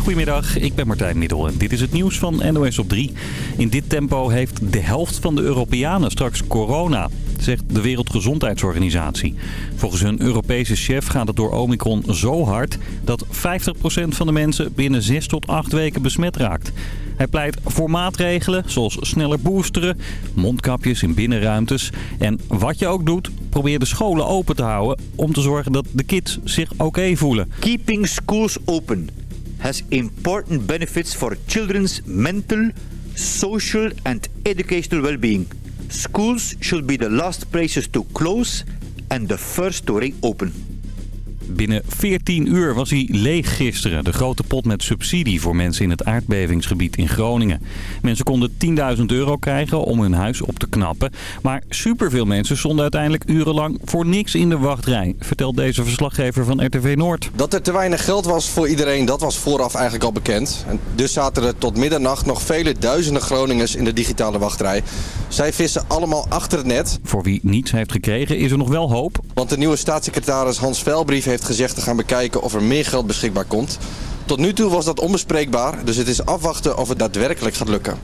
Goedemiddag, ik ben Martijn Middel en dit is het nieuws van NOS op 3. In dit tempo heeft de helft van de Europeanen straks corona, zegt de Wereldgezondheidsorganisatie. Volgens hun Europese chef gaat het door Omicron zo hard dat 50% van de mensen binnen 6 tot 8 weken besmet raakt. Hij pleit voor maatregelen zoals sneller boosteren, mondkapjes in binnenruimtes. En wat je ook doet, probeer de scholen open te houden om te zorgen dat de kids zich oké voelen. Keeping schools open has important benefits for children's mental, social and educational well-being. Schools should be the last places to close and the first to reopen. Binnen 14 uur was hij leeg gisteren. De grote pot met subsidie voor mensen in het aardbevingsgebied in Groningen. Mensen konden 10.000 euro krijgen om hun huis op te knappen. Maar superveel mensen stonden uiteindelijk urenlang voor niks in de wachtrij. Vertelt deze verslaggever van RTV Noord. Dat er te weinig geld was voor iedereen, dat was vooraf eigenlijk al bekend. En dus zaten er tot middernacht nog vele duizenden Groningers in de digitale wachtrij. Zij vissen allemaal achter het net. Voor wie niets heeft gekregen is er nog wel hoop. Want de nieuwe staatssecretaris Hans Velbrief heeft gezegd te gaan bekijken of er meer geld beschikbaar komt. Tot nu toe was dat onbespreekbaar, dus het is afwachten of het daadwerkelijk gaat lukken.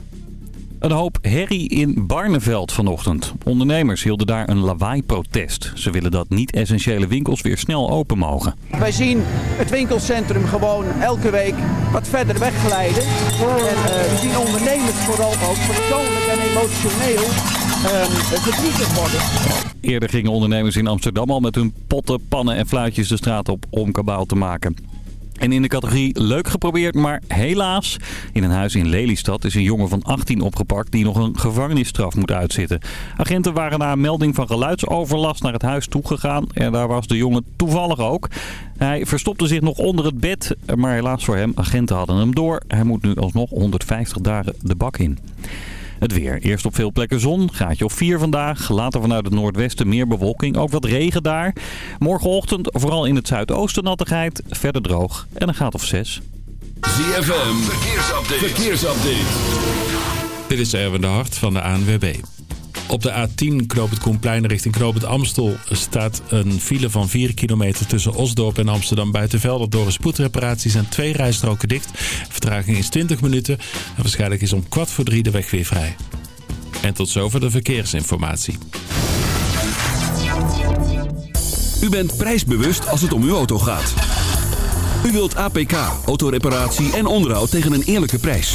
Een hoop herrie in Barneveld vanochtend. Ondernemers hielden daar een lawaai-protest. Ze willen dat niet-essentiële winkels weer snel open mogen. Wij zien het winkelcentrum gewoon elke week wat verder wegglijden. En uh, we zien ondernemers vooral ook persoonlijk en emotioneel uh, worden. Eerder gingen ondernemers in Amsterdam al met hun potten, pannen en fluitjes de straat op om kabaal te maken. En in de categorie leuk geprobeerd, maar helaas. In een huis in Lelystad is een jongen van 18 opgepakt die nog een gevangenisstraf moet uitzitten. Agenten waren na een melding van geluidsoverlast naar het huis toegegaan. En daar was de jongen toevallig ook. Hij verstopte zich nog onder het bed, maar helaas voor hem, agenten hadden hem door. Hij moet nu alsnog 150 dagen de bak in. Het weer. Eerst op veel plekken zon. Gaatje of 4 vandaag. Later vanuit het noordwesten meer bewolking. Ook wat regen daar. Morgenochtend vooral in het zuidoosten nattigheid. Verder droog. En een gaat of 6. ZFM. Verkeersupdate. Verkeersupdate. Dit is Erwin de Hart van de ANWB. Op de A10 Knoop het Koenplein richting Knoop het Amstel staat een file van 4 kilometer tussen Osdorp en Amsterdam Buitenvelder. Door een spoedreparatie zijn twee rijstroken dicht. Vertraging is 20 minuten en waarschijnlijk is om kwart voor drie de weg weer vrij. En tot zover de verkeersinformatie. U bent prijsbewust als het om uw auto gaat. U wilt APK, autoreparatie en onderhoud tegen een eerlijke prijs.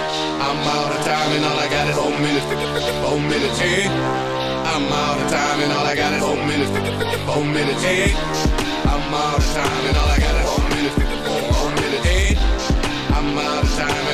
I'm out of time and all I got is four minutes. Four minutes, eh? I'm out of time and all I got is four minutes. Four minutes, eh? I'm out of time and all I got is four minutes. Four minutes, eh? I'm out of time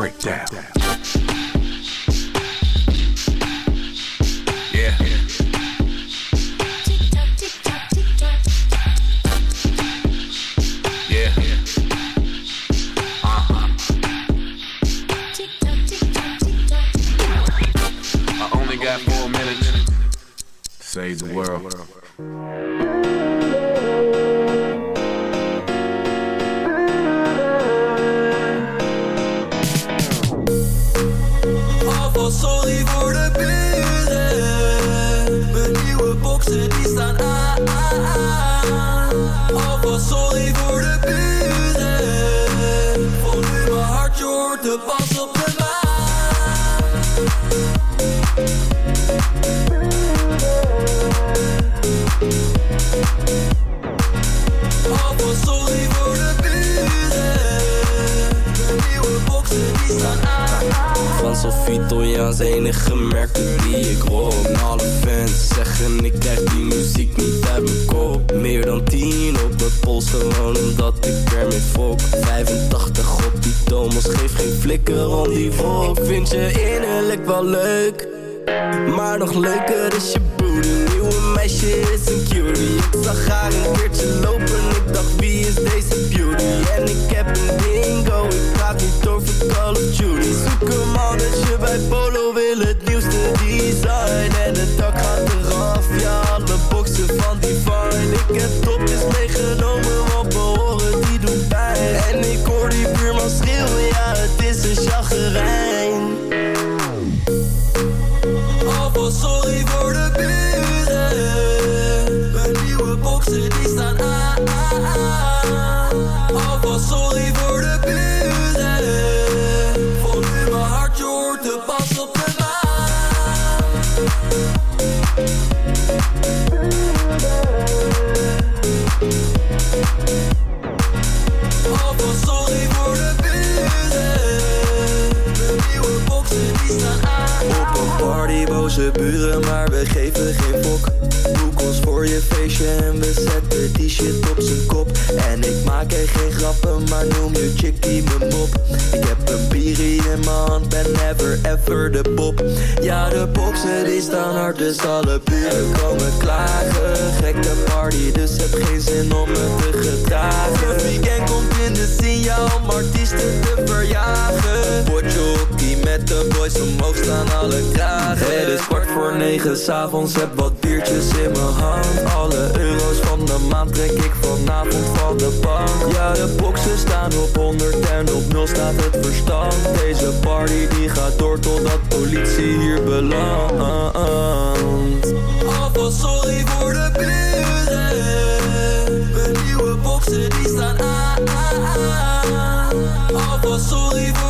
Breakdown. Yeah. Yeah. Uh-huh. I only got four minutes. Save the world. Sophie Italiaans enige merken die ik rock Alle fans zeggen ik krijg die muziek niet uit mijn kop. Meer dan 10 op mijn pols gewoon omdat ik ermee fok. 85 op die Thomas geef geen flikker om die volk vind je innerlijk wel leuk. Maar nog leuker is je booty Nieuwe meisje is een cutie. Ik zag haar een keertje lopen Ik dacht wie is deze beauty? En ik heb een ben never ever de pop. Ja, de boksen die staan hard, dus alle buren komen klagen. Gekke party, dus heb geen zin om me te gedragen. Het weekend komt in de signaal om artiesten te verjagen. Potjockey met de boys omhoog staan alle kragen. Het is kwart voor negen s'avonds, heb wat biertjes in mijn hand. Alle euro's van de maand trek ik vanavond van de bank. Ja, de boxen staan op 100 en op 0 staat het verstand. Deze die gaat door totdat politie hier belandt Alvast sorry voor de buren. Mijn nieuwe boxen die staan aan. Alvast sorry voor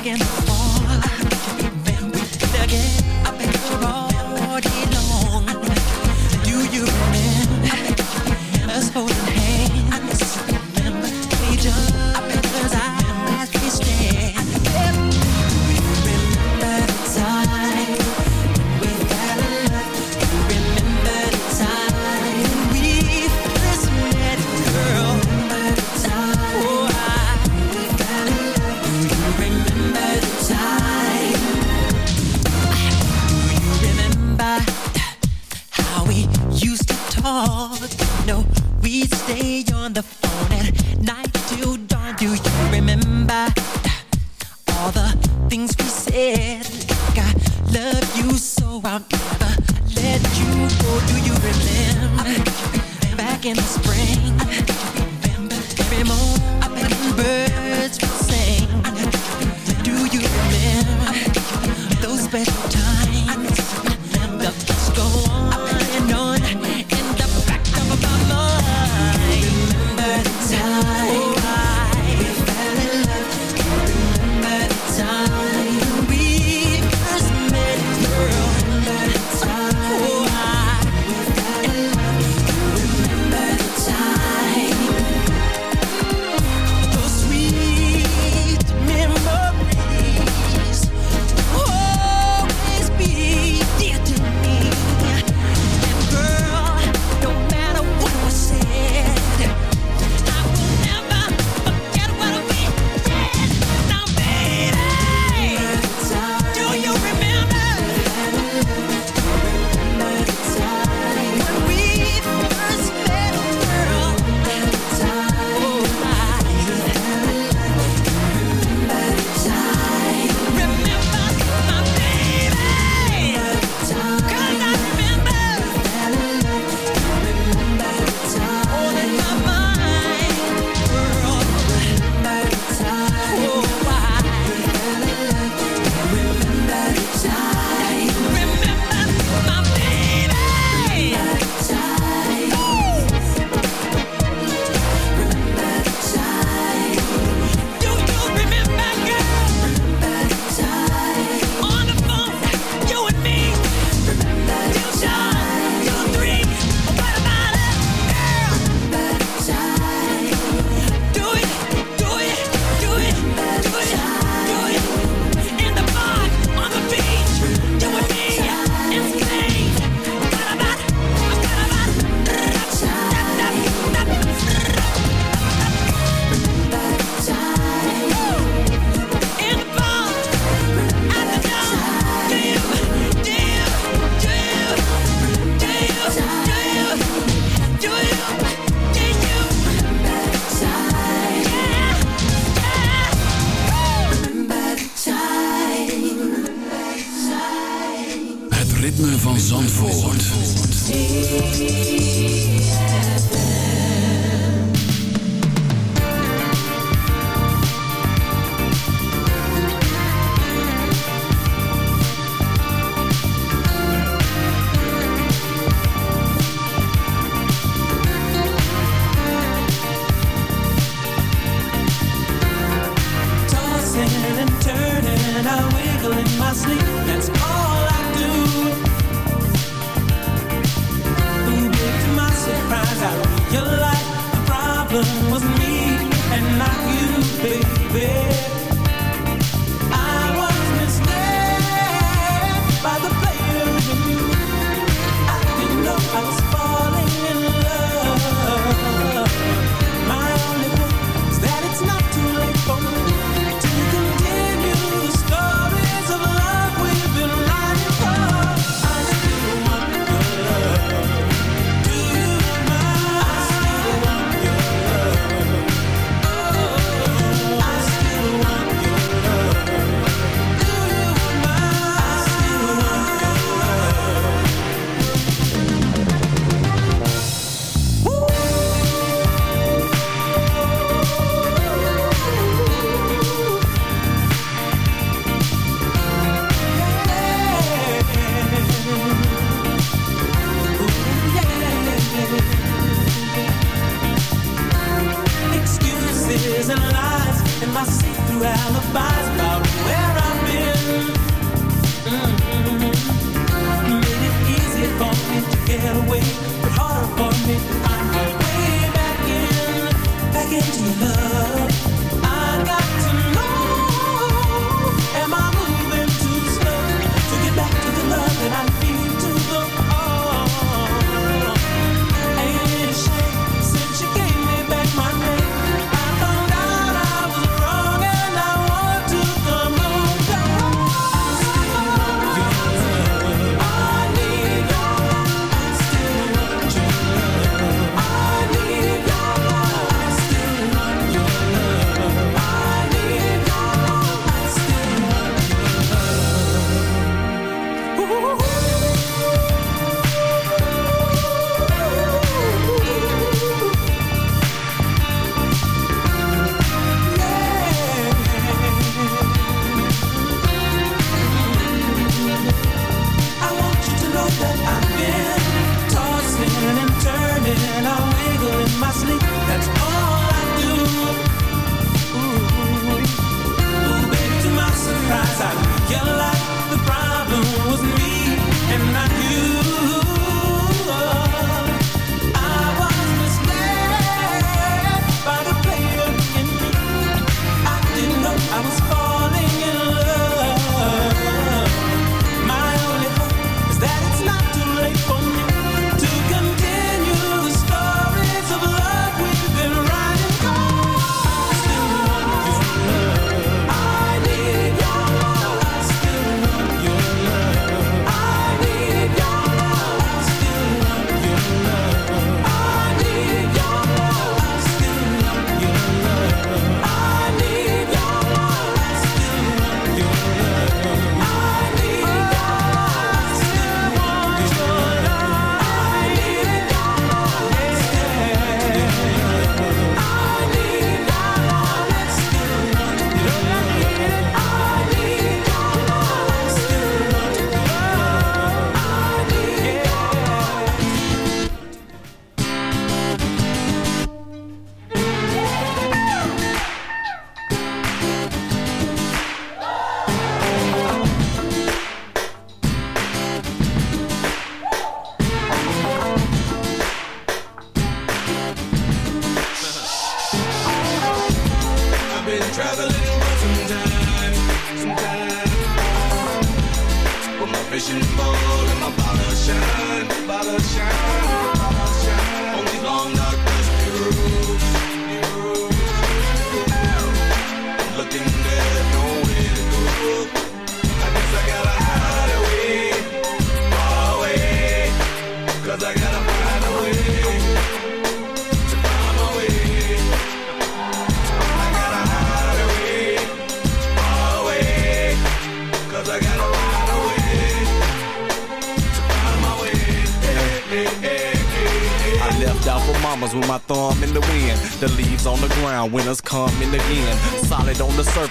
Again,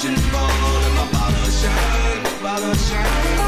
And my bottle shine, bottle shine,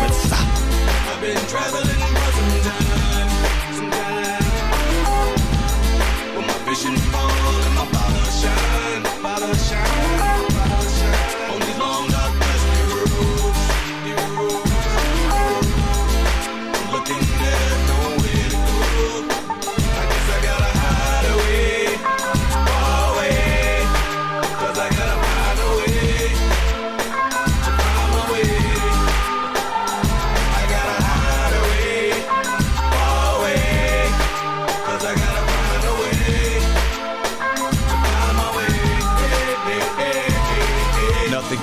deliverance. I've been traveling for some time. But my and my bottle shine, bottle shine,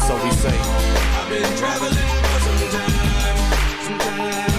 So we say, I've been traveling for some time, some time.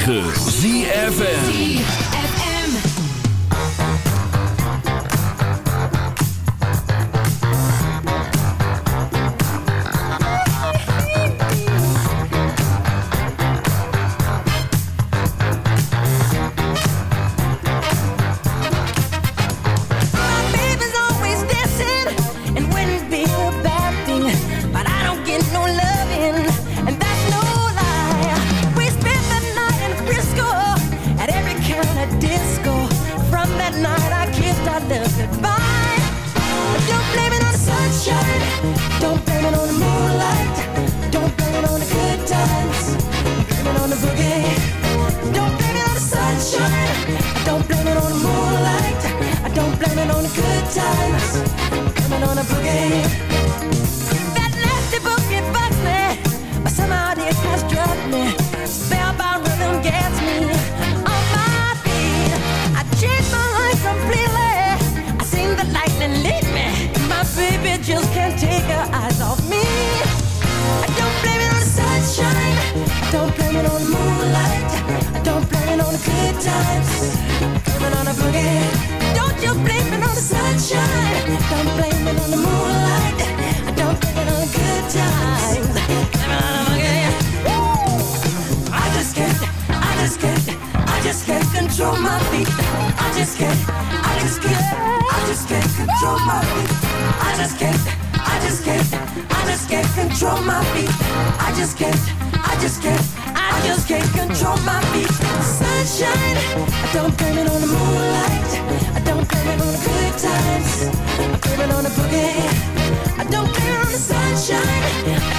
106.9 ZFN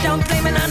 don't blame it on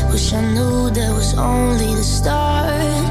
Wish I knew that was only the start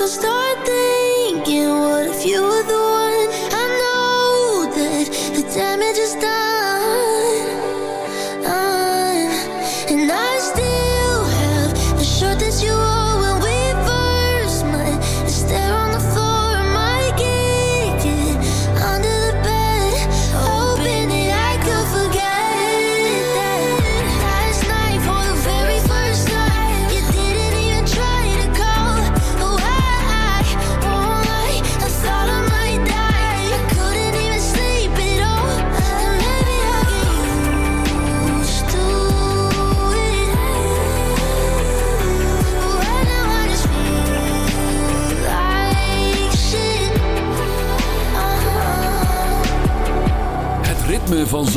could start this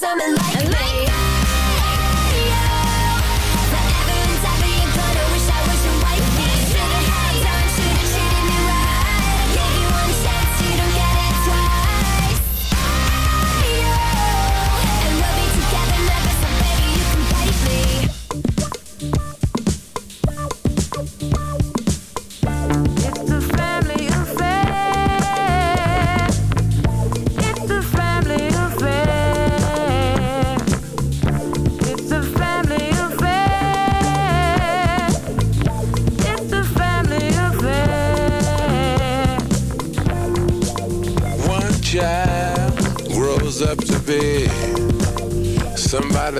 With someone like